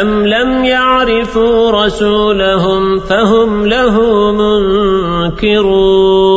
أم لم يعرفوا رسولهم فهم له منكرون